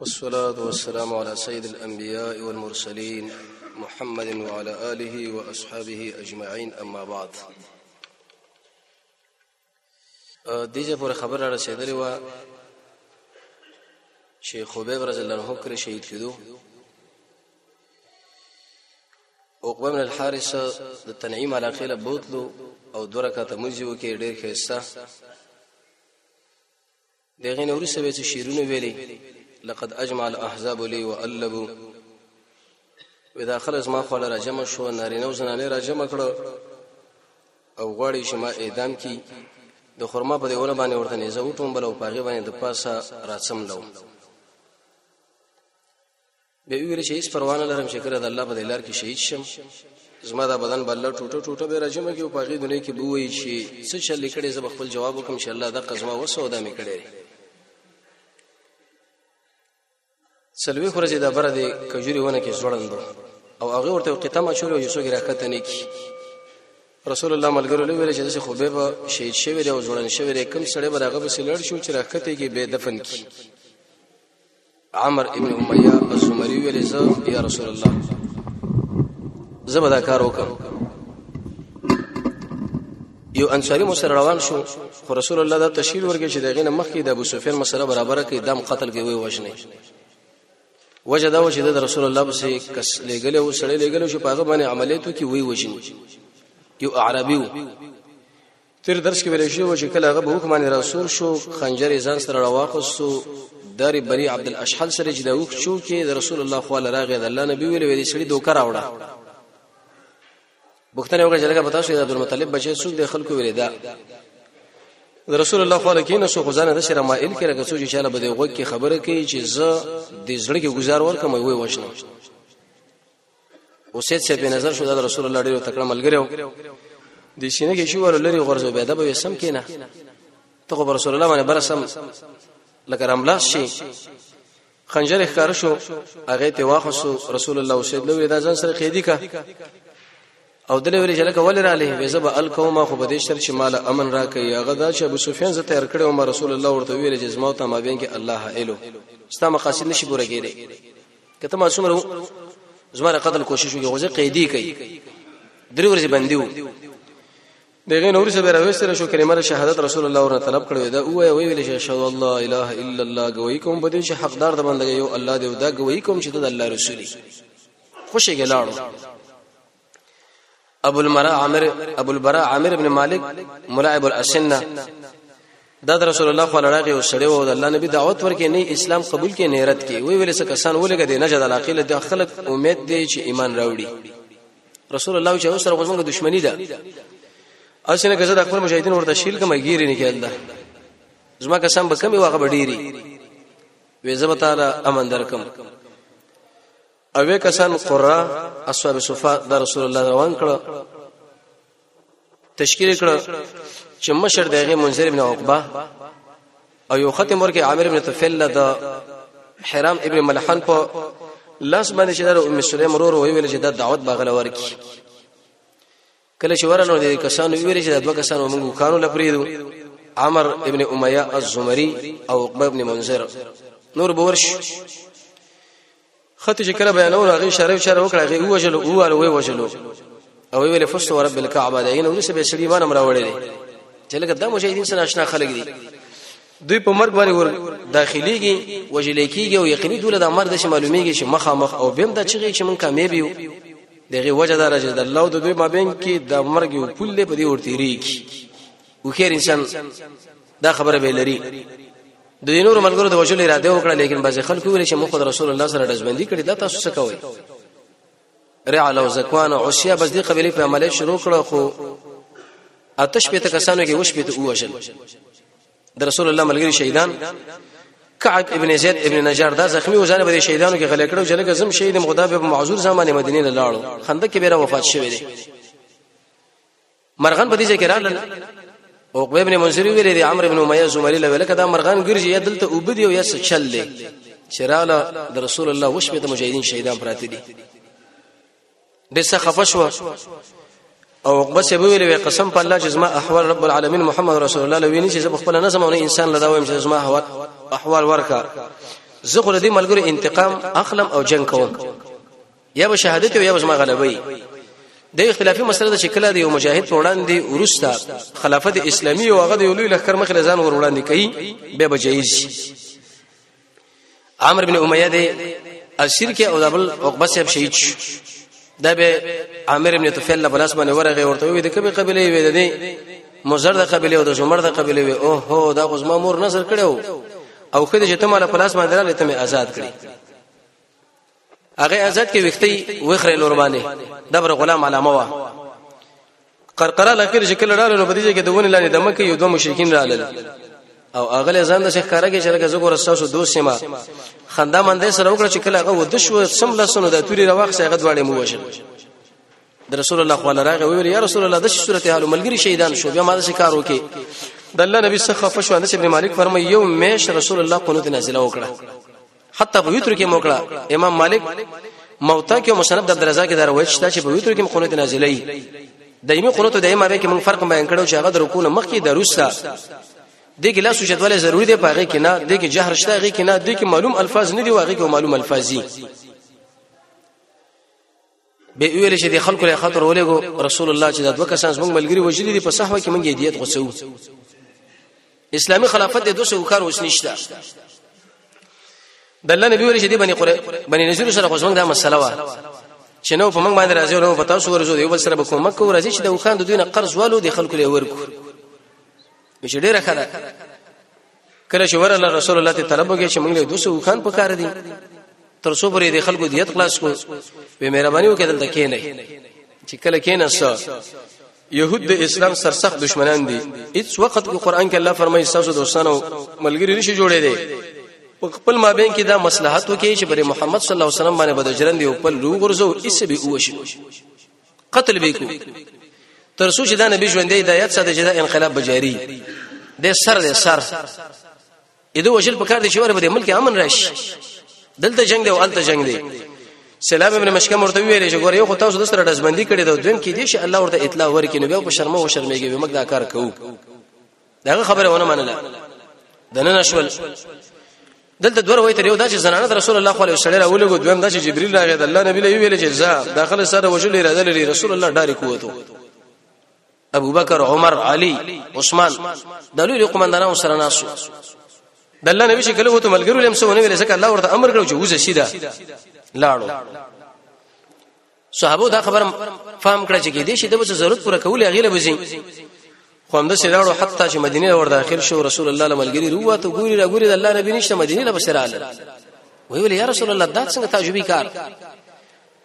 والصلاة والسلام على سيد الأنبياء والمرسلين محمد وعلى آله وأصحابه أجمعين أما بعد دیجه پر خبر را رسیدلی و چې خبیب رضی الله عنه کړی شهید کېدو عقبه بن الحارث د تنعیم علاقه له بوتلو او دوه رکعاته مونږ یو کې ډېر خسته دغه نوري سوي چې شیرونه ویلي لقد اجمع الاحزاب لي والبو ودا خلص ما خو لره جمع شو نارینه او زنانه را جمع کړو او غواړي چې ما اعدام کی د خرما په دیونه باندې ورته نه زوټوم بل او پاغه باندې د پاسه راسم لو به ویل چې هیڅ پروا نه لرم چې کله د الله په لار کې شهید شم زما دا بدن بل ټوټه ټوټه به راجمه کې او په غي دنیا کې به وایي چې څه چل لیکړې زه خپل جواب وکم چې الله دا قزما وسودا مې کړې سلوي خورځي دا بر دې کجوري ونه کې زړند او هغه ورته قتمه شروع یو څوګه راکته نه کی رسول الله ملګرو له ویل چې دغه خوبه به شهید شوی دی او ځوړن شوی دی کوم سړی به هغه به سلړ شو چې راکته کې به دفن کی عمر ابن امیہ الزمری ویل زه یا رسول الله زه به دا کار وکم یو انصاری مو سره روان شو خو رسول الله دا تشهیر ورګه چې دغه نه مخکې د ابو سفیان مسله برابر کړي دم قتل کوي وژنې وجه دا و چې د رسول الله بس کس لګل او سړی لګل شو پاغه باندې عملیاتو کې وی وژنې یو اعرابي تیر درس کې ویل شوی چې کله هغه به وخ باندې رسول شو خنجر یې ځان سره راواخستو داری بری عبد الاشحل سره چې دا وخ شو کې د رسول الله خو الله راغی د الله نبی ویل ویل سړي دوکر راوړه بوختنه وګړه چې لګه پتا شو د عبد المطلب بچي څوک د خلکو ویل دا د رسول الله صلی الله علیه وسلم سو خزانه د شر مائل کې راګه سوچ چې الله به د غوږ کې خبره کوي چې زه د زړه کې گزار ورکم وي وښنه اوسید شه په نظر شو د رسول الله ډیرو تکړه ملګریو د سینې کې شو ول لري غرزه به د به سم کینه ته خو رسول الله باندې برسم لکه رملاس شي خنجر ښکار شو هغه ته واخصو رسول الله اوسید نو دا ځان سره خېدی کا او دلې ویل چې لکه ول را لې به زب الکوما خو بده شر چې مال امن را کوي هغه دا چې ابو سفیان زه تیار کړو ما رسول الله ورته ویل چې زما ته ما بین کې الله الو ستا مقاصد نشي پوره کېږي کته ما څومره زما قتل کوشش وکړي غوځي قیدی کوي درې ورځې بندي وو دغه نور سره راوستل شو کلمه شهادت رسول الله ورته طلب کړو دا او وی ویل شي شهادت الله اله الا الله گوي کوم په دې چې حقدار د بندګي یو الله دی او دا گوي کوم چې د الله رسولي خوشي ګلاړو ابو المرا عامر ابو البراء عامر ابن مالک ملاعب الاسنه دا رسول الله صلی الله علیه وسلم او الله نبی دعوت ورکې نه اسلام قبول کې نه رد کې وی ویل څه کسان ولګ دي نه جدل عقیل د خلک امید دی چې ایمان راوړي رسول الله چې سره غوښمنه دښمنی ده اسنه که زه د خپل مجاهدین ورته شیل کوم غیری نه کېل ده زما کسان به کمی واغه ډیری وې زما تعالی امن درکم اوې کسان قرا اصحاب صفه د رسول الله روان کړه تشکیل کړه چې مشر دغه منذر ابن عقبه او یو ختم ورکه عامر ابن طفیل د حرام ابن ملحان په لاس باندې چې د ام سلیم ورور ویل چې د دعوت بغل ورکی کله چې ورنو دي کسانو ویل چې دوه کسانو موږ کانو لپریدو عمر ابن امیہ الزمری او عقبه ابن منذر نور بورش خط چې کله بیانول هغه شرف شرف وکړه هغه وجلو هو وی وجلو او ویل فست ورب الكعبه دین ورسې به سړي باندې مراوړل چې لکه د مجاهدین سره آشنا خلک دي دوی په مرګ باندې ور داخليږي وجل کېږي او یقیني دوله د مرګ د شمالوميږي چې مخه مخ او بیم د چیږي چې مونږ کامیاب یو دغه وجه دار چې د الله او د دوی مابین کې د مرګ یو پل په دې ورته ریږي او خیر انسان دا خبره به لري د نور ملګرو د وجل اراده وکړه لیکن بعض خلکو ویل چې مخ رسول الله سره دزبندي کړي دا تاسو څه کوئ رعل او زکوان او عشیا بس دې قبيله په عمله شروع کړو خو اتش په تکسانو کې وش په تو وشل د رسول الله ملګری شهیدان کعب ابن زید ابن نجار دا زخمی وزانه به شهیدانو کې غلې کړو چې لکه زم شهید مغدا به معذور زمانه مدینه لاړو خندق کې به وفات شوی دی مرغان په دې ځای کې راغلل او عقبه ابن منذر ویل دي عمرو ابن امیه زمری له ولکه دا مرغان ګرځي یا دلته وبدي او یا څه چل دي چراله د رسول الله وشمه د مجاهدین شهیدان پراته دي د څه خفشو او عقبه سی ویل وی قسم په الله چې زما احوال رب العالمین محمد رسول الله لویني چې خپل نظم او انسان لدا وایم چې زما احوال احوال ورکا زه خو دې ملګرو انتقام اخلم او جنگ کوم یا به شهادت یا به زما غلبوي د اختلافي مسله د شکل دی او مجاهد په وړاندې ورستا خلافت اسلامی او هغه د لوی لخر مخ لزان ور وړاندې کوي به بجایز عمرو بن امیه دی اسیر کې او دبل عقبه صاحب شهید شو دا به عامر ابن طفیل له بلاس باندې ورغه ورته وي د کومه قبيله وي د دې مزر د قبيله او د زمر د قبيله وي او هو دا غوز ما مور نظر کړو او خدای چې ته مال پلاس باندې رااله ته آزاد کړي هغه عزت کې وختي وخره لور باندې دبر غلام علامه وا قرقره لکیر شکل رااله نو بدیږي کې دونه لاندې دمه کې یو دوه مشرکین رااله او اغله ځان د شیخ کارګه چې لکه زګور تاسو دوست ما خندا مندې سره وکړه چې کله هغه ود شو سم لسنو د توري رواخ سره غد واړې مو وشل د رسول الله خو لراغه ویل یا رسول الله د صورت حال ملګری شهیدان شو بیا ما د شکار وکي د الله نبی څخه فشو انس ابن مالک فرمایي یو میش رسول الله قنوت نازله وکړه حتی په ویتر کې موکړه امام مالک موتا کې مصنف د عبدالرزاق کې دا روایت شته چې په ویتر کې قنوت نازلې دایمي قنوت او دایمه به کې موږ فرق بیان کړو چې هغه د رکوع مخکې د روستا د کې لاسو جدول ضروری دی پاغه کې نه د کې جهر شته هغه کې نه د کې معلوم الفاظ نه دی واغه کې معلوم الفاظي به ویل چې د خلکو له خاطر ولېګو رسول الله چې د دوه کسان زموږ ملګری وجلی دي په صحوه کې مونږه دیت غوسو اسلامي خلافت د 200 کار اوس نشته د الله نبی ورشه دی بني قره بني نذیر سره خوښمن دا مسله وا چې نو په موږ باندې راځي نو په تاسو ورزو دی بل سره به کومک کو راځي چې د وخان د دوی نه قرض والو د خلکو لري ورکو چې ډیره خره کله چې ورله رسول الله ته طلب وکړي چې موږ له دوسه وخان پکاره دي تر څو پرې د خلکو دیت خلاص کو به مهرباني وکړه دلته کې نه چې کله کې نه سره يهود د اسلام سرسخت دشمنان دي هیڅ وخت په قران کې الله فرمایي تاسو دوستانو ملګری نشي جوړې دي په خپل مابین کې دا مصلحت وکړي چې بر محمد صلی الله علیه وسلم باندې بدجرن دی او خپل روغ ورزو اس به وشي قتل به کو تر څو چې دا نبی ژوندې هدایت ساده چې دا انقلاب بجاری د سر د سر اده وجل په کار دي چې ور به ملک امن راشي دلته جنگ دی او الته جنگ دی سلام ابن مشکم ورته ویل چې ګور یو خو تاسو د سره دزبندي کړی دا دویم کې دي چې الله ورته اطلاع ورکړي نو بیا په شرمو او شرمېږي موږ دا کار کوو دغه خبره ونه منله د نن شول دلته دوه روایت یو دا چې زنانه رسول الله صلی الله علیه وسلم راولګو دویم دا چې جبرئیل راغی د الله نبی له ویل چې زه داخله سره وجل اراده لري رسول الله ډاری کوته ابو بکر عمر علی عثمان د لوی قومندانانو سره ناسو د الله نبی چې کله وته ملګرو لم سونه ویل ځکه الله ورته امر کړو چې وځه شي دا لاړو صحابه دا خبره فهم کړه چې کې دي چې د بچو ضرورت پوره کول هغه لبزي خو هم د سیداړو حتی چې مدینه ور داخل شو رسول الله لملګری روته ګوري را ګوري د الله نبی نشته مدینه له بسراله وی ویل یا رسول الله دا څنګه تعجبي کار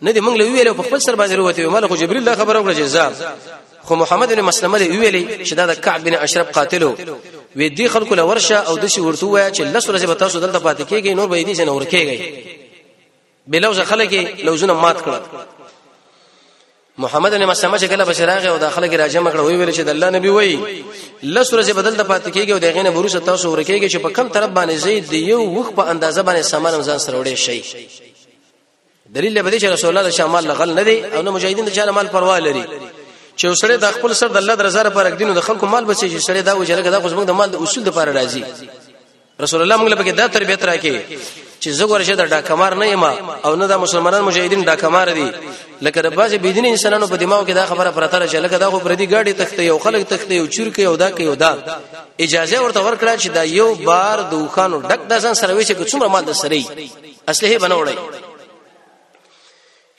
نه دې موږ له ویلو په خپل سر باندې وروته یو ملک جبريل دا خبره وکړه جزاب خو محمد بن مسلمه دې ویلې چې دا د کعب بن اشرف قاتلو وې دې خلکو له ورشه او د شي ورته وای چې لس ورځې به تاسو دلته پاتې کېږئ نور به دې نه ورکېږئ بلوز خلک لوزونه مات کړل محمد بن مسلمه چې کله بشراغه او داخله کې راجمه کړ وی ویل چې د الله نبی وای لسره چې بدل د پات کېږي او دغه نه بروس تاسو ورکېږي چې په کم طرف باندې زید دی یو وخ په اندازه باندې سامان ځان سره وړي شي دلیل به دې چې رسول الله شمال لغل نه دی او نه مجاهدین د چا مال پروا لري چې وسړی د خپل سر د الله درزه لپاره دین او د خلکو مال بچي چې سړی دا وجره دا خو زموږ د مال د اصول لپاره راځي رسول الله موږ لپاره دا تربیت راکې چې زه ورشه د ډاکمار نه یم او نه د مسلمانان مجاهدین ډاکمار دي لکه د بازي بيدین انسانانو په دماغ کې دا خبره پرته راځي لکه دا خو پردي ګاډي تخته یو خلک تخته یو چور کې یو دا کې یو دا اجازه ورته ورکړه چې دا یو بار دوخانو ډک د ځان سره وی چې څومره مال د سره اصله بنوړی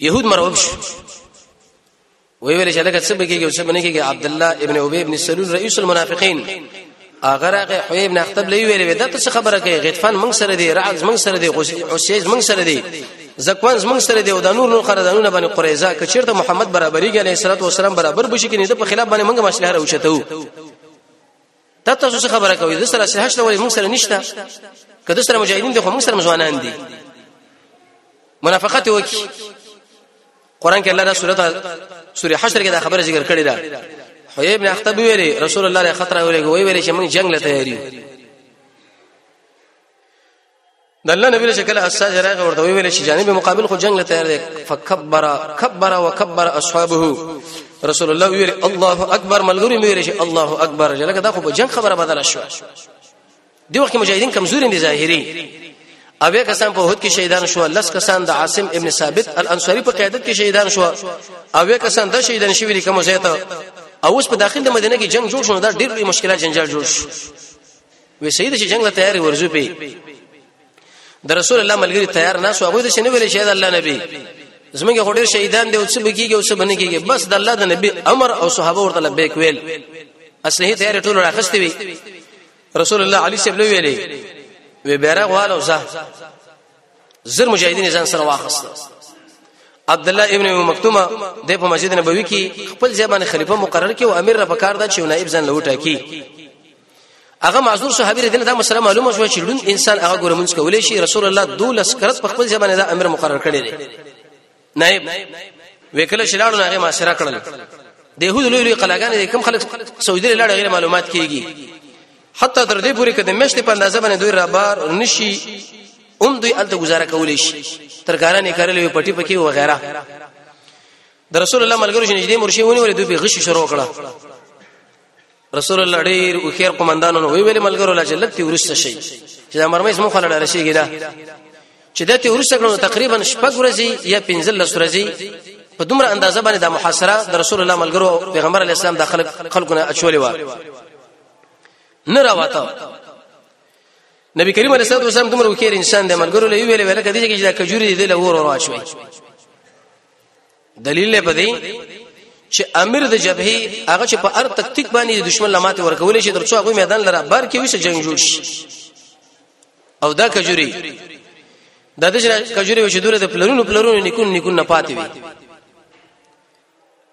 يهود مرعوب شو وی ویل چې دا څه بګیږي او څه باندې کېږي عبد الله ابن ابي ابن سلول رئيس المنافقين اگر هغه حوی ابن اخطب لوي ویل دا څه خبره کوي غطفان موږ سره دی رعز موږ سره دی عسیز موږ سره دی زکوان موږ سره دی او د نور نور خردانونه باندې قریزه کچیرته محمد برابرۍ علیه الصلاه والسلام برابر بشي کې نه د په خلاف باندې موږ مشله راوچتو ته تاسو څه خبره کوي د سره سره هشته ولې موږ سره نشته کله سره مجاهدین دي خو موږ سره مزوانان دي منافقت وکي قران کې الله دا سورته سوره حشر کې دا خبره ذکر کړې ده خو ابن اخطب ویلي رسول الله علیه خطر ویلي ویلي چې موږ جنگ لته یاري د الله نبی چې کله استاد راغی ورته ویل چې جانب مقابل خو جنگ له تیار دی فکبر کبر وکبر اصحابه رسول الله ویل الله اکبر ملګری مې چې الله اکبر لکه دا خو په جنگ خبره بدل شو دی وخت مجاهدین کمزوري دي ظاهري اوی کسان په هوت کې شهیدان شو لس کسان د عاصم ابن ثابت الانصاری په قیادت کې شهیدان شو اوی کسان د شهیدان شوی دي کوم ځای ته او اوس په داخل د مدینه کې جنگ جوړ شو دا ډېر لوی مشکلات جنجال جوړ شو وی سید چې جنگ له تیاری ورزو پی د رسول الله ملګری تیار نه سو هغه د شنو ویل شهید الله نبی زمونږه غوډیر شهیدان دی او څه بکیږي او څه بنه کیږي بس د الله د نبی امر او صحابه ورته لبیک ویل اصله تیار ټول راخستې وی رسول الله علی سیب ویلې وی بیرغ والو زه زر مجاهدین ځان سره واخست عبد الله ابن مکتومه د په مسجد نبوي کې خپل ځبانه خلیفہ مقرر کړي او امیر را پکار دا چې نائب ځان لوټه کی هغه معذور صحابي رضی الله عنه مسله معلومه شو چې لون انسان هغه ګور مونږ کولای شي رسول الله دولس کرت په خپل ځبانه دا امر مقرر کړی دی نائب وکله شلاړو هغه ما سره کړل د يهود لوی لوی قلاګان دي کم خلک سعودي لړ غیر معلومات کیږي حتی تر دې پورې کده مشته په اندازه باندې دوی را بار نشي اوم دوی الته گزاره کولې شي ترکارانه کارلې پټي پکې و غیره د رسول الله ملګرو چې نږدې مرشي ونی ولې دوی به غش شروع کړه رسول الله ډیر او خیر قومندانو نو ویل ملګرو لا جلت تی ورسته شي چې دا مرمې سمو خلل را شي ګدا چې دته ورسته کړو تقریبا شپږ ورځې یا 15 ورځې په دومره اندازه باندې د محاصره د رسول الله ملګرو پیغمبر علی السلام د خلق خلقونه اچولې و نه راوته نبی کریم علیه الصلاه والسلام دومره وکړ انسان د ملګرو له ویلې ویل کدی چې د کجوري دی له ور وراشوي دلیل په دی چې امیر د جبهه هغه چې په ار تکتیک باندې د دشمن لماته ورکول شي ترڅو هغه میدان لره بار کې وسه جنگ جوړ شي او دا کجوري د دې کجوري وشي دوره د پلرونو پلرونو نکون نکون نه پاتې وي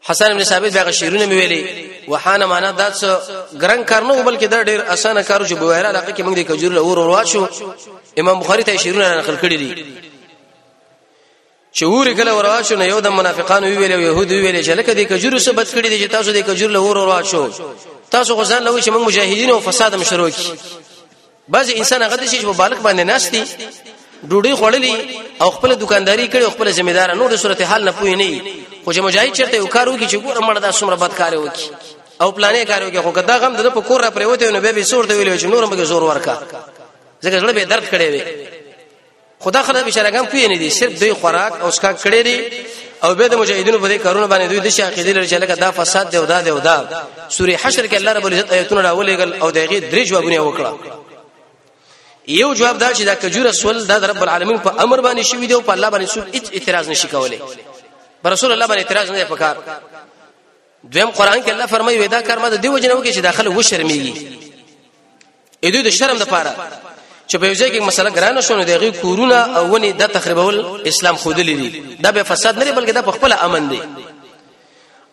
حسن ابن ثابت دغه شیرونه مې ویلي وحانه معنا دا څه ګران کار نه بلکې دا ډېر اسانه کار چې بوهره علاقه کې موږ د کجوري اور ورواچو امام بخاری ته شیرونه نقل کړی دي چې ورې کله وراشو نه یو د منافقانو ویل او يهودو ویل چې لکه د کجورو څخه بد کړی دي چې تاسو د کجور له ور وراشو تاسو غزان لوي چې موږ مجاهدین او فساد هم شروع کی بعض انسان هغه د شي چې مبالغ باندې ناشتي ډوډۍ خوړلې او خپل دکانداری کړي او خپل ذمہ دار نور د صورتحال نه پوي نه خو چې مجاهد چرته یو کار وکړي چې ګوره مړه دا څومره بد کار وکړي او پلانې کار وکړي خو کدا غم د په کور را پریوته نو به به سور ته ویل چې نور موږ زور ورکا ځکه زړه به درد کړي وي خدا خلک بشرګان پوی نه دي صرف دوی خوراک او اسکا کړی دي او به د مجاهدینو په دې کارونه باندې دوی د شاقیدل لري چې لکه دا فساد دی او دا دی او دا سوره حشر کې الله رب العزت آیتونه راولېګل او دغه درې جوابونه وکړه یو جواب دا چې دا کجوره سول د رب العالمین په امر باندې شوی دی او په الله باندې څوک هیڅ اعتراض نشي کولای پر رسول الله باندې اعتراض نه پکار دویم قران کې الله فرمایي ودا کار ما د دیو جنو کې چې داخله و شرمېږي اې دوی د شرم لپاره چې په ځای کې مسله ګرانه شونه دغه کورونه او ونی د تخریبول اسلام خود لري دا به فساد نه بلکې دا په خپل امن دی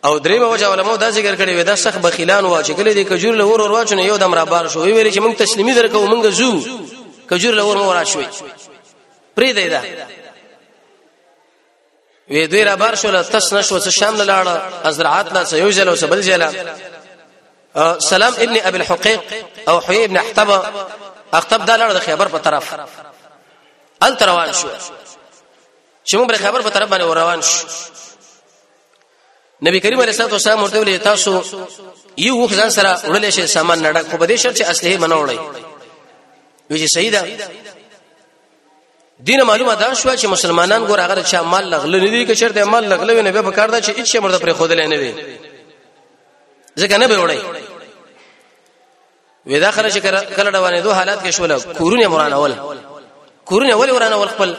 او دریم وجه علماء دا ذکر کړي وي دا سخت بخیلان وا چې کله دې کجور له ور ور واچنه یو دم را بار شو ویل چې موږ تسلیمي درکو موږ زو کجور له ور مو را شوي پرې دی دا وی دوی را بار شول تس نشو څه شام لاړه ازرعات لا سيو جلو سبل جلا سلام ابن ابي الحقيق او حي ابن احتب اختب دا لړ د خیبر په طرف ال روان شو چې موږ خیبر په طرف باندې روان شو نبی کریم علیه الصلاه والسلام ورته ویل تاسو یو وخت ځان سره وړل شي سامان نړک خو به دې شرط چې اصله منوړی وی چې سیدا دینه معلومه دا شو چې مسلمانان ګور هغه چې مال لغله نه دي که چیرته مال لغله نه به په کار دا چې هیڅ مرده پر خود نه وي ځکه نه به وړي ودا خره چې کله روانې دوه حالات کې شول کورونه مران اول کورونه اول وران اول خپل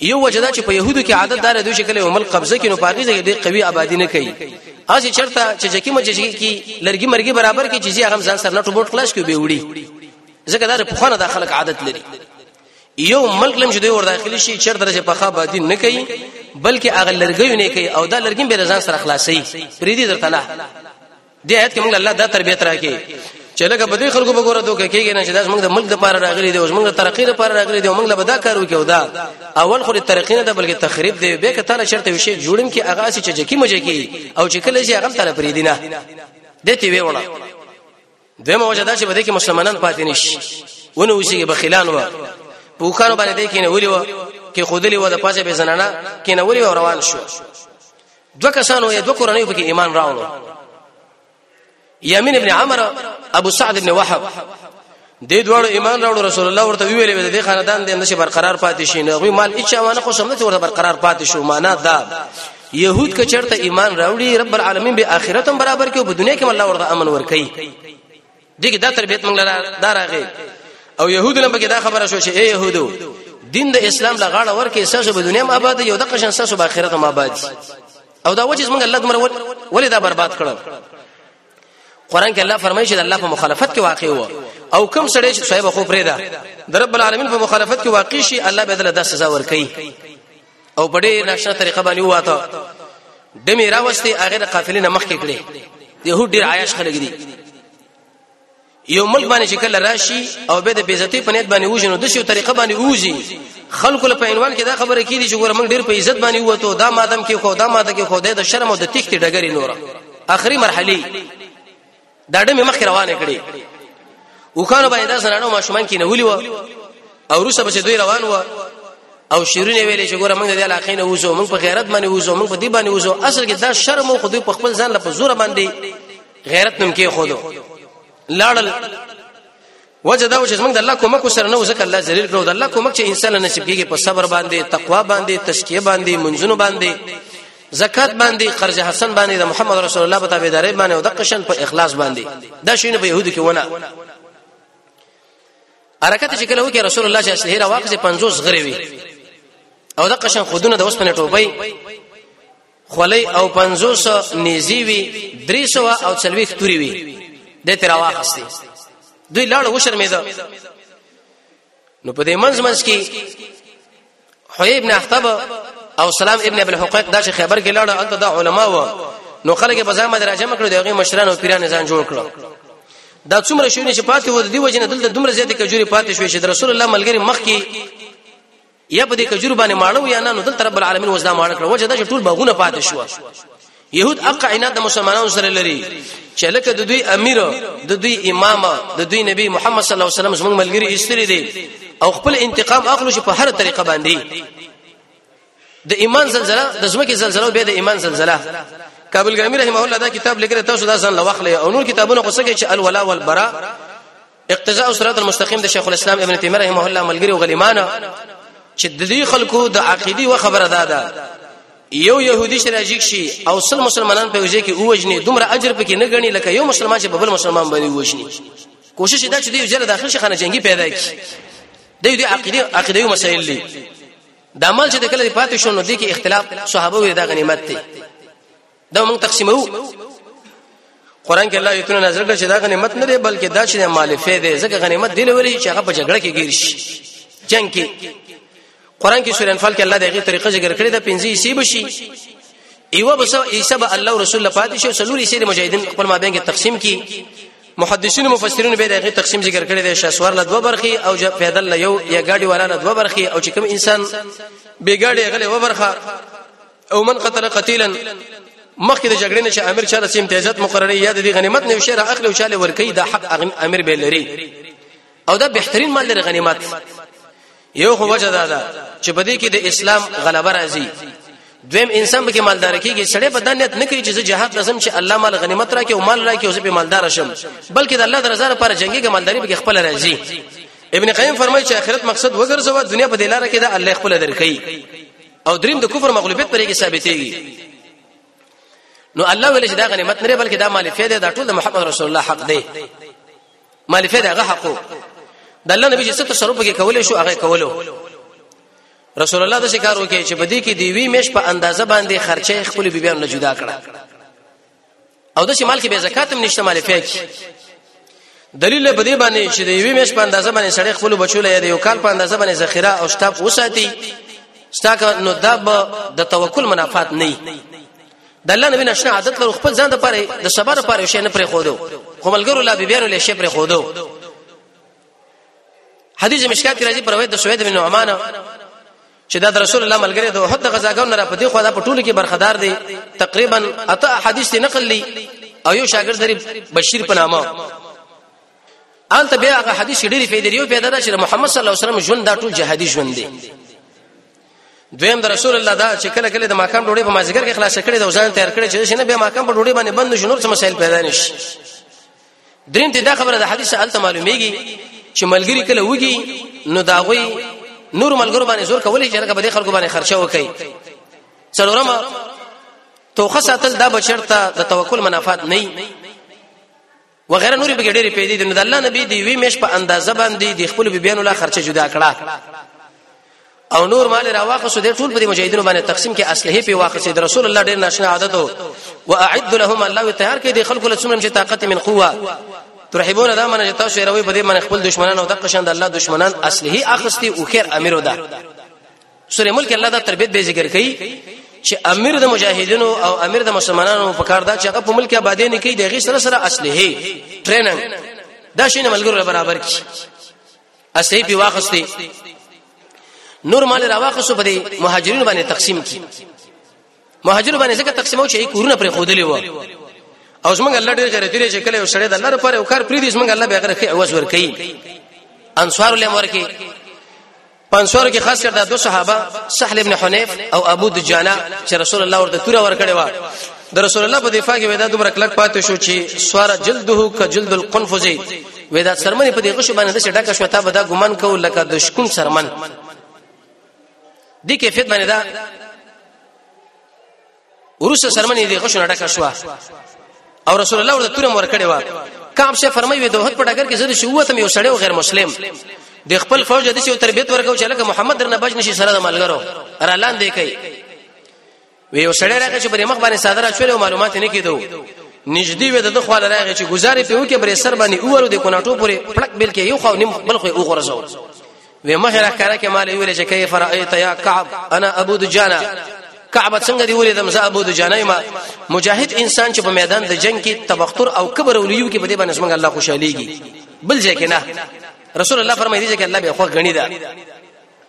یو وجدا چې په يهودو کې عادت دار دوی شکل عمل قبضه کې نو پاګې ځای دې قوي آبادی نه کوي اځ چرته چې جکی مجه کې لرګي مرګي برابر کې چیزي هغه ځان سره نه ټوبټ کلاش کې به وړي ځکه دا پخوانه د خلک عادت لري یو ملک لم چې دوی ور داخلي شي چر درجه په خا بادي نه کوي بلکې اغه لرګي نه کوي او دا لرګي به ځان سره خلاصي پرې دي درته نه دې آیت کې موږ الله دا تربيت راکې چې لکه په دې خلکو وګوره دوه کېږي نه چې دا موږ د ملک لپاره راغلي دي او موږ د ترقی لپاره راغلي دي او موږ له بدا کارو کې ودا اول خو د ترقی نه ده بلکې تخریب دی به کته له شرط وشي جوړم کې اغا سي چې جکی مجه کې او چې کله چې هغه تل پرې دي نه دته وی وړه دمه وجه دا چې بده کې مسلمانان پاتې نشي ونه وشي به خلان و پوکانو باندې دې کې نه ولي و کې خودلې و د پاسه به زنانه کې نه ولي روان شو دوه کسانو یا دوه کورنۍ په کې ایمان راوړو یمین ابن عمر ابو سعد ابن وهب د دوړو ایمان راوړو رسول الله ورته ویلې وې د خاندان د نشه برقرار پاتې شي نه غوي مال اچا وانه خو سمته ورته برقرار پاتې شو معنا دا يهود که چرته ایمان راوړي رب العالمین به اخرت هم برابر کوي او په دنیا کې الله ورته امن ورکړي دغه دا تربيت موږ لاره دارغه او يهود نه بګه دا خبره شو چې اے يهودو دین د اسلام لغاړه ورکه ساسو په دنیا هم آباد یو د قشن ساسو په آخرت هم آباد او دا وجه موږ الله دمر ولې دا برباد کړو قران کې الله فرمایي چې الله په مخالفت کې واقع و او کم سړی چې صاحب خو پرې ده د رب العالمین په مخالفت کې واقع شي الله به دله د سزا ورکړي او په دې نشه طریقه باندې واته د مې راوستي هغه د قافلې نه مخ کې کړي يهود ډیر عايش خلک دي یو ملک باندې شکل راشي او به د بیزتی په نیت باندې وژنو د شیو طریقه باندې ووزي خلکو له پهلوان کې دا خبره کیدی چې ګور موږ ډیر په عزت باندې وته دا مادم کې خو دا ماده کې خو د شرم او د تخت ډګری نور اخري مرحله دا ډمه مخ روانه کړي وکانو باندې دا زنانو ماشومان کې نه ولي و او روسه به دوی روان و او شیرونه ویلې چې ګوره موږ د علاقې نه وځو موږ په غیرت باندې وځو موږ په دې باندې وځو اصل کې دا شرم خو دوی په خپل ځان له زور باندې غیرت نوم کې خودو لاړل وجه دا و چې موږ د الله کومک سره نه وځکه الله ذلیل کړو د الله کومک چې انسان نصیب کیږي په صبر باندې تقوا باندې تشکیه باندې منځونو باندې زکات باندې قرض حسن باندې د محمد رسول الله په تابعداري باندې او د قشن په اخلاص باندې دا شینه په يهودو کې ونه حرکت چې کله وکي رسول الله صلی الله علیه وسلم واقع 50 غری وي او د قشن خودونه د اوسپنه ټوبای خولې او 500 نيزي وي 300 او 40 توري وي د تر واخستي دوی لاړ وشرمېده نو په دې منځ منځ کې حوی ابن احتب او سلام ابن ابي الحقيق دا چې خبر کې لاړ انت دا علما و نو خلک په ځای مدرجه مکړو دغه مشران او پیران ځان جوړ کړو دا څومره شونه چې پاتې و د دې وجنه دلته دومره زیاتې کجوري پاتې شوې چې رسول الله ملګری مخ کې یا په دې کجور باندې ماړو یا نه نو دلته رب العالمین وزدا ماړه کړ وجه دا چې ټول باغونه پاتې شو يهود اقا عناد مسلمانانو سره لري چې لکه د دوی امیر د دوی امام د دوی نبی محمد صلی الله علیه وسلم زموږ ملګری ایستلی دی او خپل انتقام اخلو چې په هر طریقه باندې د ایمان زلزلہ د زمکه زلزلہ به د ایمان زلزلہ کابل ګامی رحمه الله دا کتاب لیکره تاسو دا ځان لوخلې او نور کتابونه قصه کې چې الولا والبراء اقتضاء الصراط المستقيم د شیخ الاسلام ابن تیمیه رحمه الله ملګری او غلیمانه چې د دې خلکو د عقيدي و خبره ده ده یو يهودي شراجیک شي او سل مسلمانان په وجه کې اوجني دومره اجر پکې نه غني لکه یو مسلمان چې په بل مسلمان باندې وجني کوشش دا چې دی جره داخل شي خانه جنگي پیدا کی دی دی عقيده عقيده مسائل دي د عمل چې د کله پاتې شو نو د کې اختلاف صحابه وي دا غنیمت دی دا موږ تقسیمو قران کې الله ایتونه نازل کړ چې دا غنیمت نه دی بلکې دا چې مالفه دی ځکه غنیمت دی لوري چې هغه په جګړه کې ګیر شي جنگ کې قران کې سورې انفال کې الله دغه طریقه ذکر کړې ده 15 سی بشي ایو بس عیسی به الله رسول الله پاتې شو سلور عیسی د مجاهدین خپل مابین کې تقسیم کی محدثین مفسرین به دغه تقسیم ذکر کړی دی شاسوار له دوه برخي او پیدل له یو یا گاډي والا له دوه برخي او چې کوم انسان بیګاډي غلې و برخه او من قتل قتیلا مخکې د جګړې نه چې امیر چا رسیم امتیازات مقرري یا د غنیمت نه شهر اخلي او چاله ورکی دا حق امیر به لري او دا بهترین مال لري غنیمت یو خو وجه دا ده چې په دې کې د اسلام غلبه راځي دویم انسان به کې مالدار کیږي سړی په دانیت نه کوي چې زه جهاد لازم چې الله مال غنیمت راکې او مال راکې او زه به مالدار شم بلکې د الله درزه لپاره جنگي کې مالداري به خپل راځي ابن قیم فرمایي چې آخرت مقصد وګرځوه دنیا په دې لار کې دا الله خپل درکې او دریم د کفر مغلوبیت پرې کې ثابتېږي نو الله ویل چې دا غنیمت نه بلکې دا مال فیده دا ټول د محمد رسول الله حق دی مال فیده هغه حقو د الله نبی چې څه تصرف کې کولې شو هغه کولو رسول الله د شکار وکي چې بدی کې دی وی مش په اندازه باندې خرچه خپل بیبيان له جدا کړه او د شمال کې به زکات هم نشته مال فیک دلیل په دې باندې چې د یوې مېش په اندازه باندې سړی خپل بچو لري یو کال په اندازه باندې ذخیره او شتاب وساتي ستاک نو دا به د توکل منافات نه د الله نبی نشنا عادت لرو خپل ځان د پاره د صبر لپاره شي نه پرې خودو خو ملګرو لا بیبیانو له شي پرې خودو حدیث مشکات راځي پر روایت د سوید بن نعمان چې دا رسول الله ملګری د احد غزاګو نه را پدې خو دا په ټولو کې برخدار دی تقریبا اته حدیث نقل لی او یو شاګرد دی بشیر په نامه انت بیا هغه حدیث ډیری فائدې یو پیدا ده چې محمد صلی الله علیه وسلم ژوند دا ټول جهادي ژوند دی دویم د رسول الله دا چې کله کله د ماکام ډوډۍ په مازیګر کې خلاص کړي د ځان تیار کړي چې شنه به ماکام په ډوډۍ باندې بند شنو څه مسائل پیدا نشي دریم ته دا خبره د حدیث الته معلومیږي چې ملګری کله وږي نو دا غوي نور ملګرو باندې زور کولای چې هغه به خلکو باندې خرچه وکړي څلورم توخه ساتل دا بشرته د توکل منافات نه وغیرہ نور به ډېرې پیدا دي نو د الله نبی دی وی مش په اندازه باندې د خپل بیبيانو لا خرچه جدا کړه او نور مال راواخصو د ټول په مجاهدینو باندې تقسیم کې اصله په واخصې د رسول الله ډېر ناشنا عادت او اعد لهم الله تیار کې د خلکو له څومره چې طاقت من قوه ترحبون دا منه چې تاسو روي په دې باندې خپل دشمنان او د قشان د الله دشمنان اصله اخستي او خیر امیر ودا سورې ملک الله دا تربيت به ذکر کړي چې امیر د مجاهدینو او امیر د مسلمانانو په کار دا چې هغه په ملک آبادې نه کوي د غي سره سره اصله ټریننګ دا شینه ملګرو برابر کی اسې په واخستې نور مال راواخصو په دې مهاجرینو باندې تقسیم کی مهاجر باندې څنګه تقسیمو چې کورونه پر خودلې و او زمونږ الله ډېر غیرت لري چې کله یو سړی د الله لپاره یو کار پریدي زمونږ الله به هغه کې عوض ور کوي انصار له مور کې پنځور کې خاص کر دا دو صحابه سهل ابن حنیف او ابو دجانه چې رسول الله ورته تور ور کړی و د رسول الله په دفاع کې ودا دومره کلک پاتې شو چې سوار جلده ک جلد القنفذ وې دا سرمن په دې غشو باندې داسې ډکه شو تا به دا ګمان کو لکه د شکون سرمن دي کیفیت باندې دا ورسره سرمن دې غشو نه ډکه شو او رسول الله ورته تورم ورکړې و کعب شه فرمایي وې دوه په ډګر کې زده شو ته یو سړی او غیر مسلم د خپل فوج د سیو تربیت ورکاو چې لکه محمد درنه بچ نشي سره د ملګرو را لاندې کوي وی یو سړی راغی چې بری مخ باندې صادره چولې او معلومات نه کیدو نږدې وې د خپل راغی چې گزارې په وکه بری سر باندې اوورو د کوناټو پورې پړک بل کې یو خو نیم بل خو یو غرزو وی مخ را کړه کې مال ویل چې کیف رایت یا کعب انا ابو دجانا کعبه څنګه دی ولې د مزه ابو دجانا ما مجاهد انسان چې په میدان د جنگ کې تبختر او کبر اولیو کې په دې باندې څنګه الله خوشاليږي بل ځای کې نه رسول الله فرمایي چې الله به خو غنی ده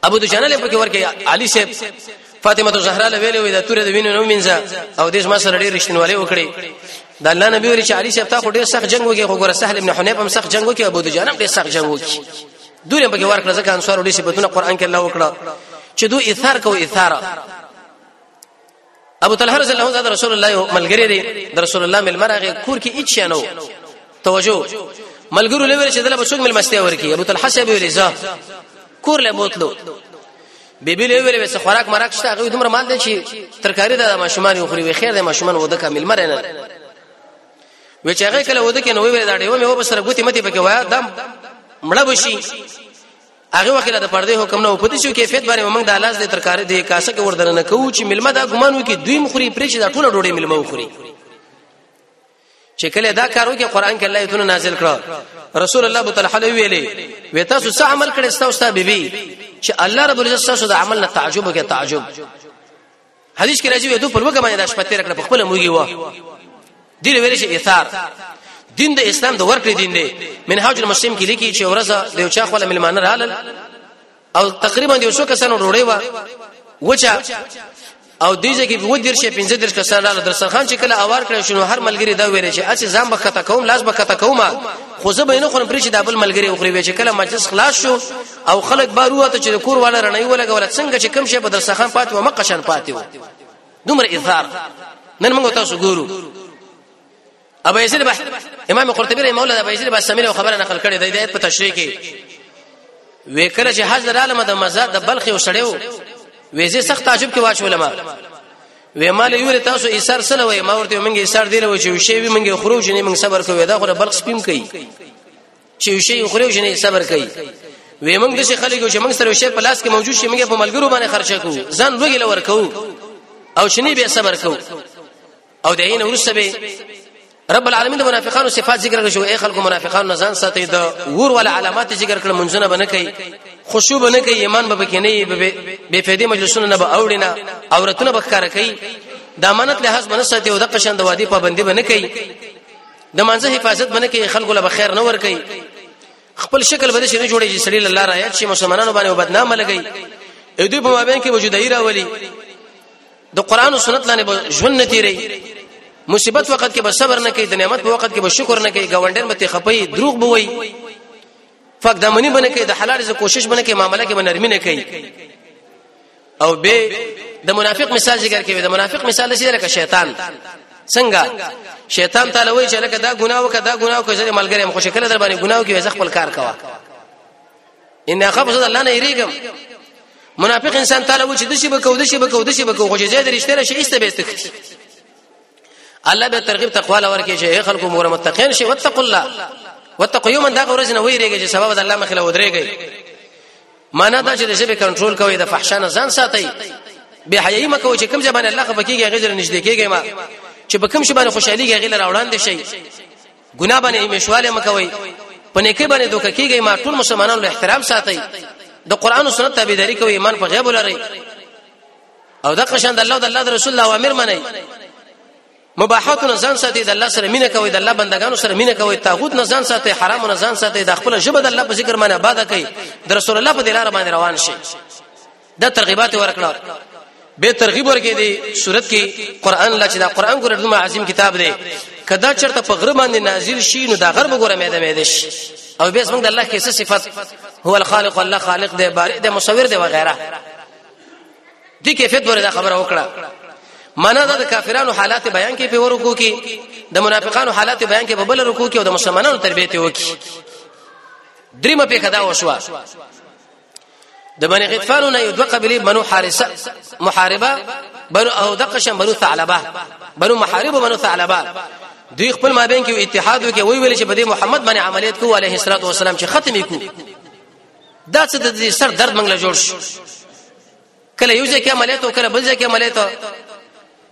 ابو دجانه له پکې ورکه علي صاحب فاطمه زهرا له ویلې وې د تورې د وینو نو مینځه او دیش ما سره ډېر رښتینولي وکړي د الله نبی ورې چې علي صاحب تا خو ډېر سخت جنگ وکړي خو ګوره سهل ابن حنیف هم سخت جنگ وکړي ابو دجانه هم ډېر سخت جنگ وکړي دوی په کې ورکړه ځکه انصار ډېر صفاتونه قران کې الله وکړه چې دوی اثار کوي اثاره ابو طلحه رضی الله عنه رسول الله ملګری دی د رسول الله مل مرغه کور کې هیڅ نه و توجه ملګرو لوي چې دله بچوک مل مسته ورکی ابو طلحه صاحب ویل زه کور له بوتلو بیبي له ویل وسه خوراک مراک شته هغه دومره مال دی چې ترکاری د ماشومان یو خوري خیر د ماشومان وده کامل مر نه و چې هغه کله وده کې نو ویل دا ډیو مې و بسره ګوتی متي پکې وای دم مړه بشي هغه وخت د پردې حکم نه او پدې شو کیفیت باندې موږ د لاس د ترکارې د کاسه کې وردن نه کوو چې ملما دا ګمان وکي دوی مخوري پرې چې دا ټول ډوډۍ ملما وخوري چې کله دا کارو کې قران کې الله ایتونه نازل کړ رسول الله تعالی علیه ویلې وې تاسو څه عمل کړی تاسو ته بیبي چې الله رب العزت تاسو د عمل نه تعجب کې تعجب حدیث کې راځي دوی په لوګه باندې د شپه تیر کړ په خپل موږي و دي ویل شي ایثار دین د اسلام د ورکړې دین دی منهاج المسلم کې لیکي چې ورځه د یو چا خپل ملمانه رالل او تقریبا یو څو کسانو ډوړې و وچا او دې ځکه په ودیر شي 15 درس کسان را درسخان چې کله اوار کړی شنو هر ملګری دا ویل چې اسی ځم بخته کوم لاس بخته کوم خو زه به نه خورم پرې چې دابل ملګری وخوري وی چې کله مجلس خلاص شو او خلک بار وته چې د کور والا رڼای ولګول څنګه چې کم شي په درسخان پاتې و مکه شان پاتې و دومره اثار نن موږ تاسو ګورو ابو یزید بح امام قرطبی رحمه الله ابو یزید بح سمیل خبره نقل کړې ده د آیت په تشریح کې وکړه چې حضرت عالم د مزه د بلخ یو سړیو ویزه سخت تعجب کې واچول ما وې مال یو تاسو ایثار سره وې ما ورته منګه ایثار دی له وچو شی وی منګه خروج نه منګه صبر کوي دا خو بلخ سپیم کوي چې یو شی خوري چې نه صبر کوي وې موږ د شي خلکو چې موږ سره شی په لاس کې موجود شي موږ په ملګرو باندې خرچه کوو ځان لوګي لور کوو او شنی به صبر کوو او د عین ورسره به رب العالمین د منافقانو صفات ذکر کړو اے خلکو منافقانو ځان ساتي د ور ولا علامات ذکر کړل منځونه بنه کوي خشوع بنه کوي ایمان به کې نه به به فائدې مجلسونه نه به اوړینا عورتونه به کار کوي د امانت له حساب بنه ساتي او د قشن د وادي پابندي بنه کوي د مانزه حفاظت باندې کې خلکو له خیر نه ور کوي خپل شکل بده شي نه جوړي چې سړي الله رايات شي مسلمانانو باندې بدنام لګي اې دوی په مابین کې وجودای راولي د قران او سنت لاندې ژوند نه تیری مصیبت وخت کې به صبر نه کوي د نعمت په وخت کې به شکر نه کوي ګاونډین به ته خپي دروغ بوي فق دمنی بنه کوي د حلال رزق کوشش بنه کوي معاملې کې بنرمي نه کوي او به د منافق مثال ذکر کوي د منافق مثال دې لکه شیطان څنګه شیطان تعالی وایي چې لکه دا ګناه وکړه دا ګناه وکړه چې ملګری هم خوشی کړه در باندې ګناه کوي ځخ خپل کار کوا ان اخاف صد الله نه یریګم منافق انسان تعالی وایي چې د شی بکو د شی بکو د شی بکو خو چې زیات رښتیا شي ایسته به ایسته الله به ترغیب تقوا لور کې چې خلکو مور متقین شي وتقوا الله وتقوا یوم دا ورځ نه ویریږي چې سبب د الله مخله ودرېږي معنا دا چې د شپې کنټرول کوي د فحشا نه ځان ساتي به حیاي مکو چې کوم ځبان الله خپکیږي غیر نشته کېږي ما چې په کوم شي باندې خوشحالي غیر راوړاندې شي ګنا باندې مشواله مکوي په نیکه باندې دوک کېږي ما ټول مسلمانانو احترام ساتي د قران او سنت تابعداري کوي ایمان په غیب لري او دغه شان د الله او د الله رسول الله اوامر منئ مباحات نه ځان ساتي د الله سره مینه کوي د الله بندگانو سره مینه کوي طاغوت نه ځان ساتي حرام نه ځان ساتي د خپل ژبه د الله په ذکر باندې آباد کوي د رسول الله په دلاره باندې روان شي دا ترغیبات ورکړه به ترغیب ورکې دي صورت کې قران لا چې دا قران ګره ډېر عظیم کتاب دی کدا چرته په غرب باندې نازل شي نو دا غرب ګره مې ده مې دش او به څنګه الله کې څه صفات هو الخالق الله خالق دی بارئ دی مصور دی وغیرہ دي کیفیت ورته خبره وکړه معنا دا د کافرانو حالات بیان کې په ورکو کې د منافقانو حالات بیان کې په بل رکو کې او د مسلمانانو تربیته وکي دریمه په کدا وشوه د بنی غطفانو نه یو دوه قبلی بنو حارثه محاربه بنو او دقشم بنو ثعلبه بنو محارب بنو ثعلبه دوی خپل مابین کې اتحاد وکي وی ویل چې په دې محمد باندې عملیات کوو علیه الصلاه والسلام چې ختمې کوو دا څه د سر درد موږ له جوړ شو کله یو ځای کې عملیات او کله بل ځای کې عملیات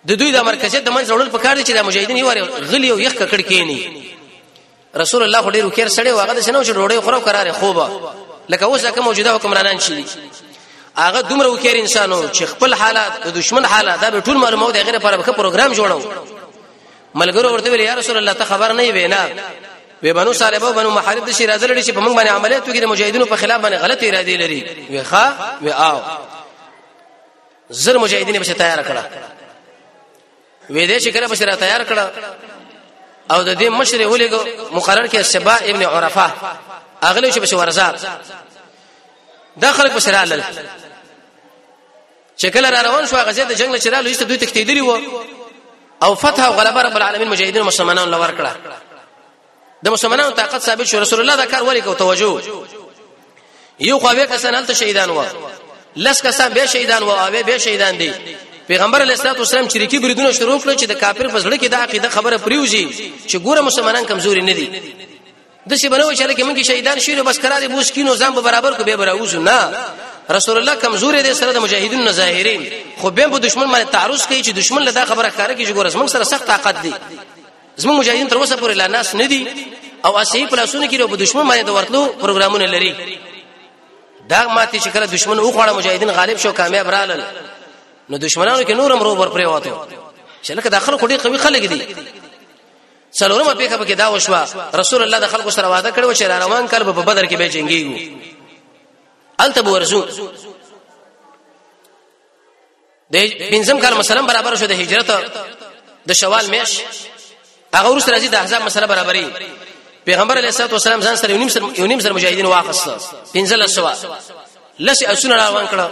د دوی د مرکزیت د منځ وړل په کار دي چې د مجاهدین یو غلی او یخ ککړ کینی رسول الله ډیر خیر سړی واغه د شنو چې ډوړې خورو قرار خوبه لکه اوس هغه موجوده حکمرانان شي هغه دومره وکړ انسانو چې خپل حالات د دشمن حالات دا به ټول معلومه او د غیر پر پروګرام جوړو ملګرو ورته ویل یا رسول الله ته خبر نه وي نه وی بنو صالح او بنو محارب د شي راځل لري چې په موږ باندې عملیات وکړي د مجاهدینو په خلاف باندې غلط اراده لري وی ښا وی آو زر مجاهدین به تیار کړه وی دې چې کله به را تیار کړه او د دې مشر ولګو مقرر کې سبا ابن عرفه اغلی چې بشو ورزا داخل بشرا لل چې کله را روان شو هغه ځای د جنگ نه چرالو هیڅ دوی تختیدلی وو او فتح او غلبه رب العالمین مجاهدین مسلمانانو لور کړه د مسلمانانو طاقت ثابت شو رسول الله دا کار ولې کو توجه یو خو به کسان هلته شهیدان و لس کسان به شهیدان و او به شهیدان دي پیغمبر علیه الصلاه والسلام چریکی بریدونه شروع کړ چې د کافر په زړه کې د عقیده خبره پریوزي چې ګوره مسلمانان کمزوري نه دي د څه بنو چې لکه مونږ شهیدان شوی نو بس کرا دې بوس کینو ځان به برابر کو به براوځو نه رسول الله کمزورې دي سره د مجاهدینو ظاهرین خو به په دشمن باندې تعرض کوي چې دشمن له دا خبره کار کوي چې ګور زموږ سره سخت طاقت دي زموږ مجاهدین تر اوسه پورې لا ناس نه دي او اسی په لاسونو کې په دشمن باندې د ورتلو پروګرامونه لري دا ماته چې کله دشمن او خړه مجاهدین غالب شو کامیاب رالل نو دشمنانو کې نورم رو ور پرې وته چې لکه داخله کوډي قوي خلک دي څلورمه پیښه پکې دا وشوه رسول الله د خلکو سره وعده کړو چې را روان کال په بدر کې به جنگيږو الته ورزو د بنزم کال مثلا برابر شو د هجرت د شوال میش هغه ورس راځي د احزاب مسله برابرې پیغمبر علیه الصلاه والسلام ځان سره یونیم سره یونیم سره مجاهدین واخصه پنځل سوا لسی اسونه روان کړه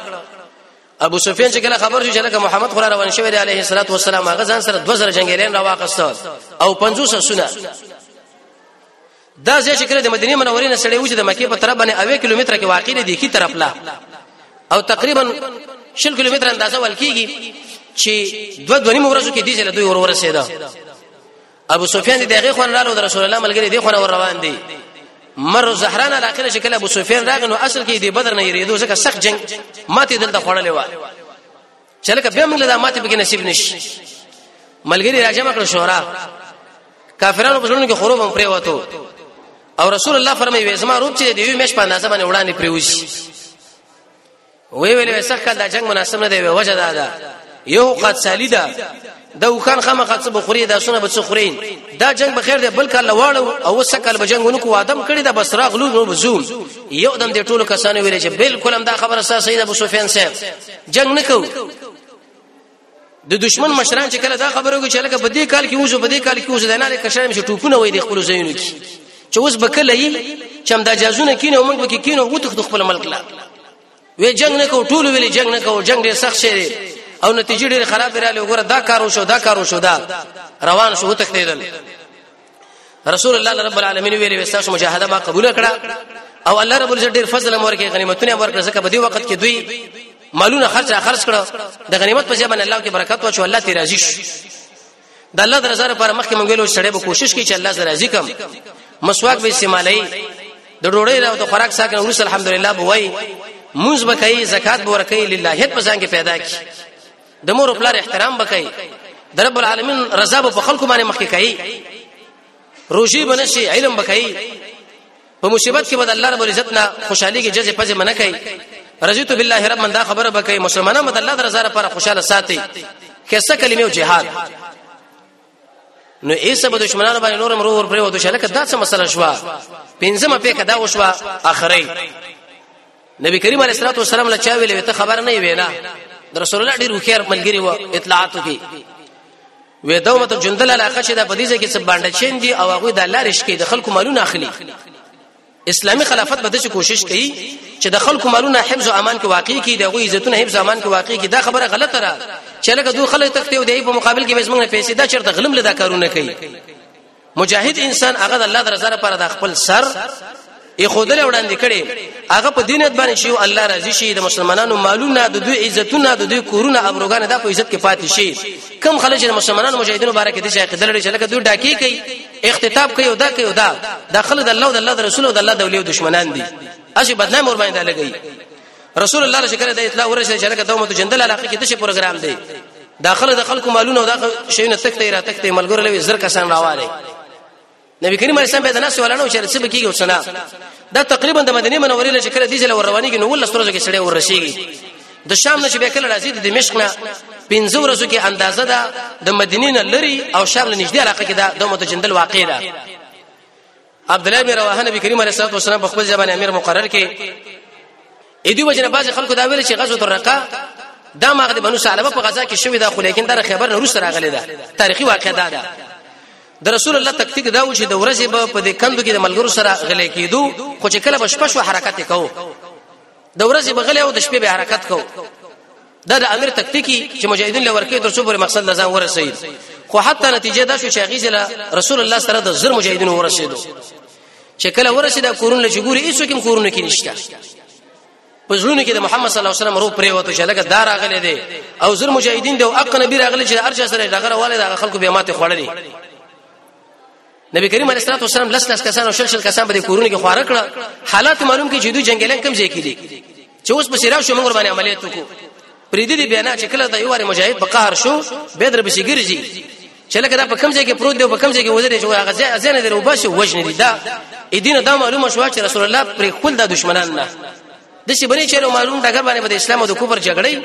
ابو سفیان چې کله خبر شو چې لکه محمد خو روان شوی دی علیه الصلاه والسلام هغه ځان سره 2000 جنگیلین راوخست او 500 سونه دا ځای چې کله د مدینه منورې نه سړی وځي د مکه په طرف باندې اوې کیلومتر کې واقع دی کی طرف لا او تقریبا 10 کیلومتر اندازه ولکېږي چې دوه دونی مورزو کې دیزل دوی ور ورسېده ابو سفیان د هغه خون رالو د رسول الله ملګری دی خو ور روان دی مر زهران علاقه شکل ابو سفیان راغ نو اصل کې دی بدر نه یریدو ځکه سخت جنگ ماته دلته خړلې و چلکه به موږ له ماته بګی نصیب نشي ملګری راجم کړ شورا کافرانو په ژوند کې خروب هم پریوتو او رسول الله فرمایي زما روپ چې دی یو مش په اندازه باندې وړاندې پریوځي وی ویلې سخت کال دا جنگ مناسب نه دی وجه دا ده یو قد سالی ده د وکان خامه خاصه بخوري دا سونه به سخرین دا جنگ به خیر دی بل کال واړو او سکل به جنگونو کو ادم کړي دا بس راغلو نو بزوم یو دم د ټولو کسانو ویل چې بالکل هم دا خبره ساسه ده ابو سفیان صاحب جنگ نکو د دشمن مشران چې کله دا خبره وکړي چې لکه په دې کال کې اوس په دې کال کې اوس د نه کشرم چې ټوپونه وای د خپل زینو کې چې اوس بکله یې چې هم دا جازونه کینې او موږ کې کینې او وتخ خپل ملک لا وی جنگ نه کو ټول ویلي جنگ نه کو جنگ ډیر سخت شي او نتیجې ډیر خراب رااله وګوره دا کار وشو دا کار وشو دا روان شو تختیدل رسول الله رب العالمین ویلي وستاسو مجاهده ما قبول کړه او الله رب العزت ډیر فضل مور کې غنیمتونه ورکړه ځکه په دې وخت کې دوی مالونه خرچه خرج کړه د غنیمت په ځای باندې الله کې برکت واچو الله تی راضي شي د الله د رضا لپاره مخکې مونږ له سړې به کوشش کوي چې الله زه راضي کم مسواک به استعمالي د ډوړې راو د خوراک ساکن ورس الحمدلله بوي موز بکای زکات بورکای لله هیڅ پسان کې پیدا کی د مور او پلار احترام وکړي د رب العالمین رضا به په خلکو باندې مخکې کوي روزي بنشي علم وکړي په مصیبت کې به الله رب العزت نه خوشحالي کې جزې پځې منه کوي رضیت بالله رب من دا خبره وکړي مسلمانانو د الله رضا لپاره خوشاله ساتي کیسه کلمه او جهاد نو ایسه به دشمنانو باندې نورم روح ور پریو د شلکه دا څه مسله شو پنځمه په کدا وشو اخري نبی کریم علیه الصلاه والسلام له چا ویلې ته خبر نه وینا د رسول الله ډیر خیر ملګری و اطلاعاتو کې وې دومه ته جندل علاقه چې د بدیزه کې سب باندې چین دي او هغه د لارې شکې د خلکو مالونه اخلي اسلامي خلافت به د کوشش کوي چې د خلکو مالونه حفظ او امان کې واقع کړي دغه عزتونه حفظ او امان کې واقع کړي دا خبره غلطه ده چې لکه دوه خلک تخته او دی په مقابل کې زمونږ پیسې دا چرته غلم لدا کارونه کوي مجاهد انسان هغه د الله د رضا لپاره د خپل سر ای خودل وړاندې کړي هغه په دینت باندې شي الله راضي شي د مسلمانانو مالونه د دوی عزتونه د دوی کورونه ابروګان د په عزت کې پاتې شي کم خلک د مسلمانانو مجاهدینو مبارک دي چې عقیده لري چې لکه دوی ډاکی کوي اختتاب کوي او دا کوي او دا دا خلک د الله او د الله رسول او د الله د اولیاء دشمنان دي اسی بدنام ور باندې لګي رسول الله صلی الله علیه وسلم اطلاع ورشه چې لکه دومره جندل علاقه کې د شي پروګرام دی داخله د خلکو مالونه او دا شیونه تک ته را تک ته ملګر لوي زر کسان راواله نبی کریم علیه السلام به د ناس ولانو چې څه بکیږي وسنا دا تقریبا د مدینه منورې له شکل دي چې ور رواني کې نو ول سترځو کې سړی ور رسیږي د شام نه چې به کله راځي د دمشق نه پنځه ورځو کې اندازه ده د مدینې نه لري او شام له نږدې علاقه کې ده د متجندل واقع ده عبد الله بن رواحه نبی کریم علیه الصلاه والسلام په خپل ځبان امیر مقرر کې اې دی وجنه بعض خلکو دا ویل چې غزوه الرقه دا ماغه د بنو سالبه په غزا کې شوې ده خو لیکن دا خبر نه روسره راغلي ده تاریخي واقع ده ده د رسول الله تکتیک دا و چې د ورځې په دې کندو کې د ملګرو سره غلې کېدو خو چې کله بشپش حرکت وکاو د ورځې بغلې او د شپې به حرکت کو دا د امیر تکتیکی چې مجاهدین لور کې تر څو پر مقصد لزان ورسېد خو حتی نتیجه دا شو چې غیزله رسول الله سره د زر مجاهدین ورسېدو چې کله ورسېد کورونه له جګوري هیڅ کوم کورونه کې نشته په زړونو کې د محمد صلی الله علیه وسلم روح پرې وته چې لکه دار اغله دي او زر مجاهدین دی او اق نبی راغلی چې ارجا سره دغه والد هغه خلکو به ماته خوړلې نبی کریم علیه الصلاه والسلام لس لس کسان او شل شل کسان په کورونو کې خواره کړه حالات معلوم کې چې دوی جنگیلان کم ځای کې دي چې اوس په سیراو شو موږ باندې عملیات وکړو پرې دې بیا نه چې کله د یو واره مجاهد په قهر شو به در بشي ګرځي چې لکه دا په کوم ځای کې پروت دی په کوم ځای کې وزرې چې هغه ځای ځای نه دی وباسي وجنې دي دا اې دینه دا معلومه شو چې رسول الله پر خپل د دشمنان نه د چې بنې چلو معلوم ډګر باندې به د اسلام او د کفر جګړې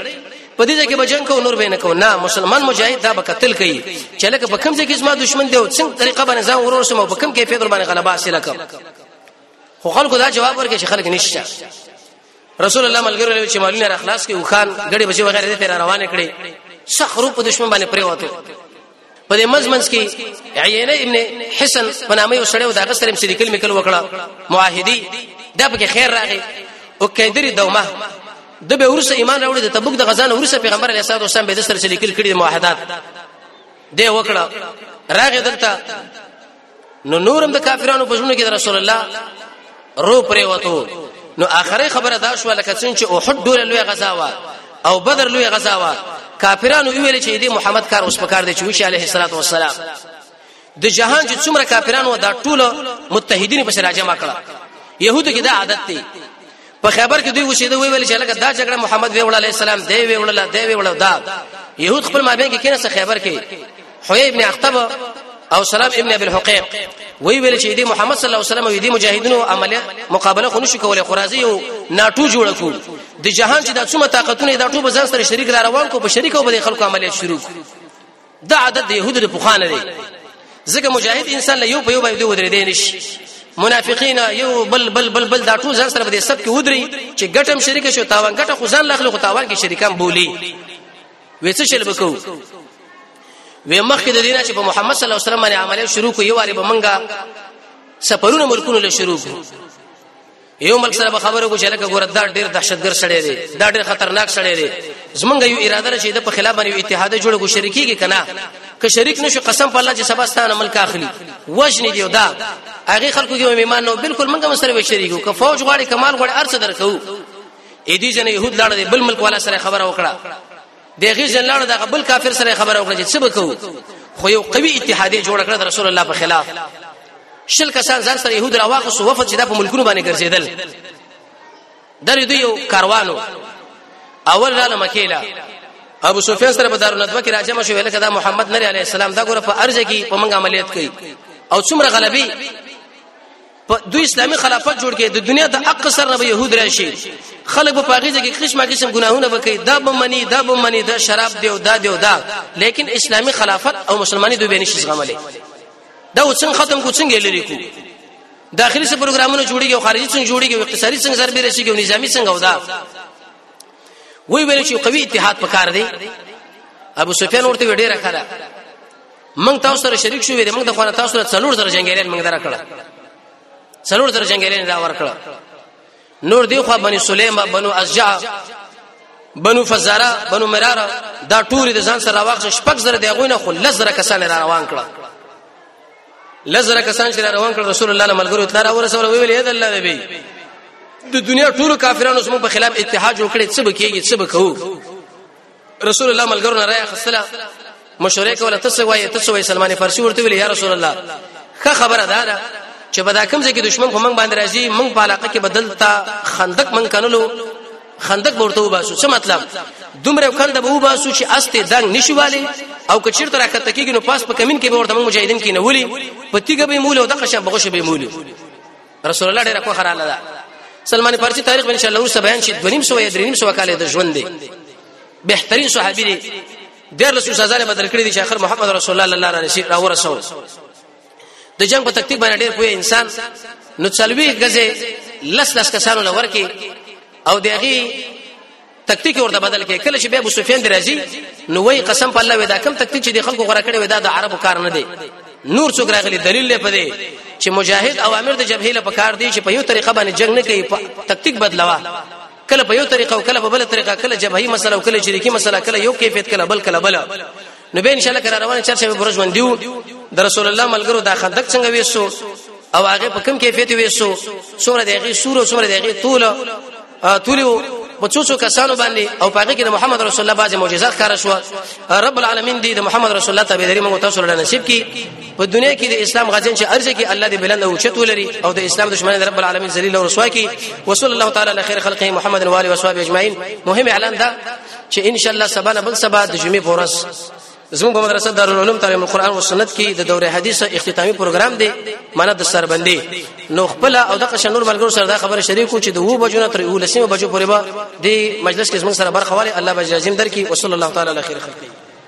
په دې کې به جنگ کو نور به نه کو نه مسلمان مجاهد دا به قتل کوي چې لکه په کوم ځای کې زما دشمن دی او څنګه طریقه باندې ځان ورور سم او په کوم کیفیت باندې غلبه حاصله کوم خو خلکو دا جواب ورکړي چې خلک نشته رسول الله ملګرو له چې مالونه را خلاص کړي وخان غړي بچي وغیرہ دې روانه کړي سخرو په دشمن باندې پریوته په دې منځ منځ کې عینه ابن حسن په نامه یو سړی و دا غسر مشری کلمه کل وکړه معاهدی دا په خیر راغی او کیدری دومه د به ورسه ایمان راوړي د تبوک د غزان ورسه پیغمبر علیه الصلاه والسلام به د سره لیکل کړي معاهدات دی وکړه راغی دلته نو نورم د کافرانو په ژوند کې د رسول الله رو پرې وته نو اخري خبره دا شو لکه څنګه چې احد ډول لوی غزا وا او بدر لوی غزا وا کافرانو ویل چې دې محمد کار اوس پکار دی چې وشي عليه الصلاه والسلام د جهان چې څومره کافرانو دا ټول متحدین په سره جمع کړه يهودو کې دا عادت دی په خیبر کې دوی وشیده وی ویل چې لکه دا جګړه محمد وی وړل السلام دی وی وړل دی وی وړل دا يهود خپل مابین کې کینه خیبر کې حوی ابن اخطب او سلام ابن ابي الحقيق وی ویل چې دی محمد صلی الله علیه وسلم او دی مجاهدینو عمله مقابله خو نشو کولای خرازي او ناټو جوړ کو د جهان چې د څومره طاقتونه دا ټول ځان سره شریک را روان کو په شریک او په خلکو عملیات شروع دا عادت د يهودو د پخوانه دی ځکه مجاهد انسان له یو په یو باندې ودرې دی نشي منافقین یو بل بل بل بل دا ټول ځان سره په دې سب کې ودري چې ګټم شریک شو تاوان ګټه خو ځان لاخلو خو تاوان کې شریکان بولی وې څه شل بکو وې مخکې د دینه چې په محمد صلی الله علیه وسلم باندې عملیات شروع کو یو واره به منګه سفرونه ملکونو له شروع کو یو ملک سره خبرو کو چې لکه ګور دا ډیر دهشتګر سړی دی دا ډیر خطرناک سړی دی زمونږ یو اراده چې د په خلاف باندې اتحاد جوړ کو شریکيږي کنه که شریک نشو قسم په الله چې سبا ستانه ملک اخلي وجنی دی دا هغه خلکو دی ایمان نو بالکل موږ هم سره شریکو که فوج غواړي کمال غواړي ارڅ درکو اې دې جن يهود لاړ دي بل ملک والا سره خبره وکړه د غیز لړ دغه بل کافر سره خبره وکړه چې څه وکړو خو یو قوي اتحادیه جوړ کړ د رسول الله په خلاف شل کسان ځان سره يهود راواخصو وفد چې د په ملکونو باندې ګرځیدل درې دوی یو کاروانو اول را لمکیلا ابو سفیان سره په دارو ندوه کې راځم شو ویل کدا محمد نبی علی السلام دا ګوره په ارزه کې په منګه عملیات کوي او څومره غلبي په دوی اسلامي خلافت جوړ کړي د دنیا د اکثر رب يهود راشي خلک په پاګه کې قسمه قسم ګناهونه وکړي دا به مني دا به مني دا شراب دی او دا دی او دا لیکن اسلامي خلافت او مسلمانۍ دوی به نشي زغملې دا وڅنګه ختم کو څنګه لري کو داخلي څه پروګرامونه جوړيږي او خارجي څنګه جوړيږي او اقتصادي څنګه سر به رسیږي او نظامی څنګه ودا وی ویل چې قوي اتحاد پکار دی ابو سفیان ورته ډیره کړه موږ تاسو سره شریک شو ویل موږ د خوانه تاسو سره څلور زره جنگیرین موږ درکړه څلور زره جنگیرین را ورکړه نور دی خو بنی سلیم بنو ازجا بنو فزاره بنو مراره دا ټول د ځان سره واخ شپږ زره دی غوینه خو لزره کسان را روان کړه لزره کسان چې را روان کړ رسول الله ملګرو تل را ورسول ویل اې د الله نبی د دنیا ټول کافرانو سمو په خلاف اتحاد جوړ کړي څه بکیږي څه بکو رسول الله ملګرو نه راي خسلا مشوره کوله تاسو وایي تاسو وایي سلمان فارسی ورته ویل یا رسول الله خه خبره ده دا چې بدا کوم ځکه دشمن په منګ باندې راځي منګ په علاقه کې بدلتا خندق منګ کنلو خندق ورته وباسو څه مطلب دومره کند به وباسو چې استه دنګ نشواله او که چیرته راکته کېږي نو پاس په کمین کې به ورته موږ مجاهدین کې نه ولي په تیګه به موله او دغه شب غوشه به موله رسول الله ډیره خوخه رااله ده سلمان فارسی تاریخ ان شاء الله ورسره بیان شي دونیم سو یا دریم سو کال د ژوند دی بهترین صحابي دی د رسول صلی الله علیه بدل کړی دی چې اخر محمد رسول الله الله علیه را ورسول د جنگ په تکتیک باندې ډیر پوهه انسان نو چلوي غزه لس لس کسانو لور کې او دغه تکتیک ورته بدل کړي کله چې بیا ابو سفیان درځي نو وای قسم په الله ودا کم تکتیک چې د خلکو غره کړي ودا د عربو کار نه دی نور څوک راغلي دلیل لې پدې چې مجاهد او امیر د جبهې له پکار دی چې په یو طریقه باندې جنگ نه کوي تکتیک بدلوا کله په یو طریقه او کله په بل طریقه کله جبهي مسله او کله شریکي مسله کله یو کیفیت کله بل کله بل نو به ان شاء الله کرا روانه چرشه به برج باندې وو د رسول الله ملګرو دا خندق څنګه وېسو او هغه په کوم کیفیت وېسو څومره دغه سور څومره دغه طول طول په څو څو کسانو باندې او په هغه کې د محمد رسول الله باز معجزه ښکار شو رب العالمین دې د محمد رسول الله تابعداري موږ تاسو له نصیب کړي په دنیا کې د اسلام غزن چې ارزه کې الله دې بلند او چت ولري او د اسلام دشمنان رب العالمین ذلیل او رسوا کړي وصلی الله تعالی علی خیر خلقه محمد و علیه و صحبه اجمعین مهم اعلان دا چې ان شاء الله سبا نه بل سبا د جمعې په ورځ زموږ په مدرسه دارالعلوم تعلیم القرآن او سنت کې د دوره حدیثه اختتامي پروګرام دی معنی د سربندي نو خپل او د قشنور ملګرو سره دا خبره شریکو چې د وو بجو نه تر یو لسمه بجو پورې به د مجلس کې زموږ سره برخه والي الله بجازم درکې وصلی الله تعالی علی خیر خلقی